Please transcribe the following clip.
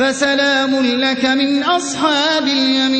فسلام لك من أصحاب اليمين.